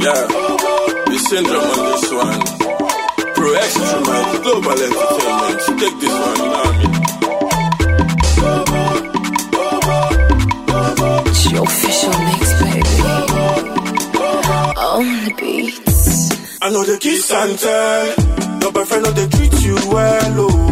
Yeah, the syndrome on this one. Pro Extra, global entertainment. Take this one, you know what I mean? It's your official mix, baby. On the beats. I know the kiss and tell. Your boyfriend know they treat you well, oh.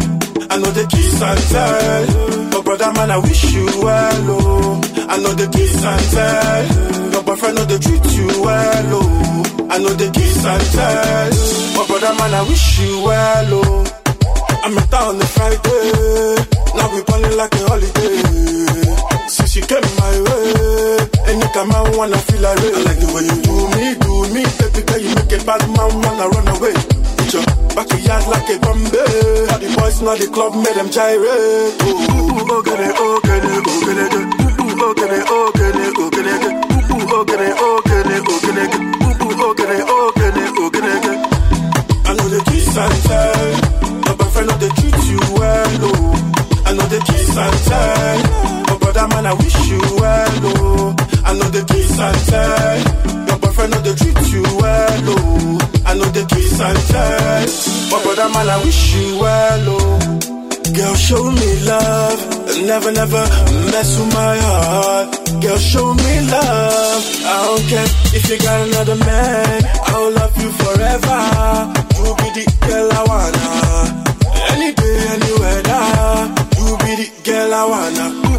I know the kiss and tell. Your brother man, I wish you well, oh. I know the kiss and tell. Your boyfriend know they treat you well, oh. I know the kiss and tell. My brother man, I wish you well, oh. I met her on a Friday. Now we balling like a holiday. Since she came my way, anytime I wanna feel like I like the way you do me, do me. Baby girl, you make a bad man wanna run away. Put backyard like a Bombay. All the boys know the club made them gyrate. Ooh, ooh, oh, get it, oh, get it, oh, get it, I wish you well, oh. I know the kiss and tell. Your boyfriend know they treat you well, oh. I know the kiss and tell. My brother man, I wish you well, oh. Girl, show me love, never, never mess with my heart. Girl, show me love. I don't care if you got another man. I'll love you forever. You be the girl I wanna. Any day, any weather. You be the girl I wanna.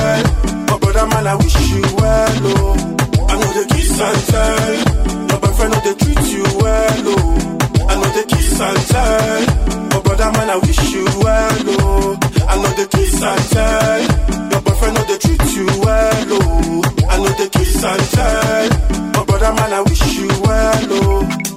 know the kiss and tell. Your boyfriend know they treat you well, oh. I know the kiss and tell. My brother man, I wish you well, oh.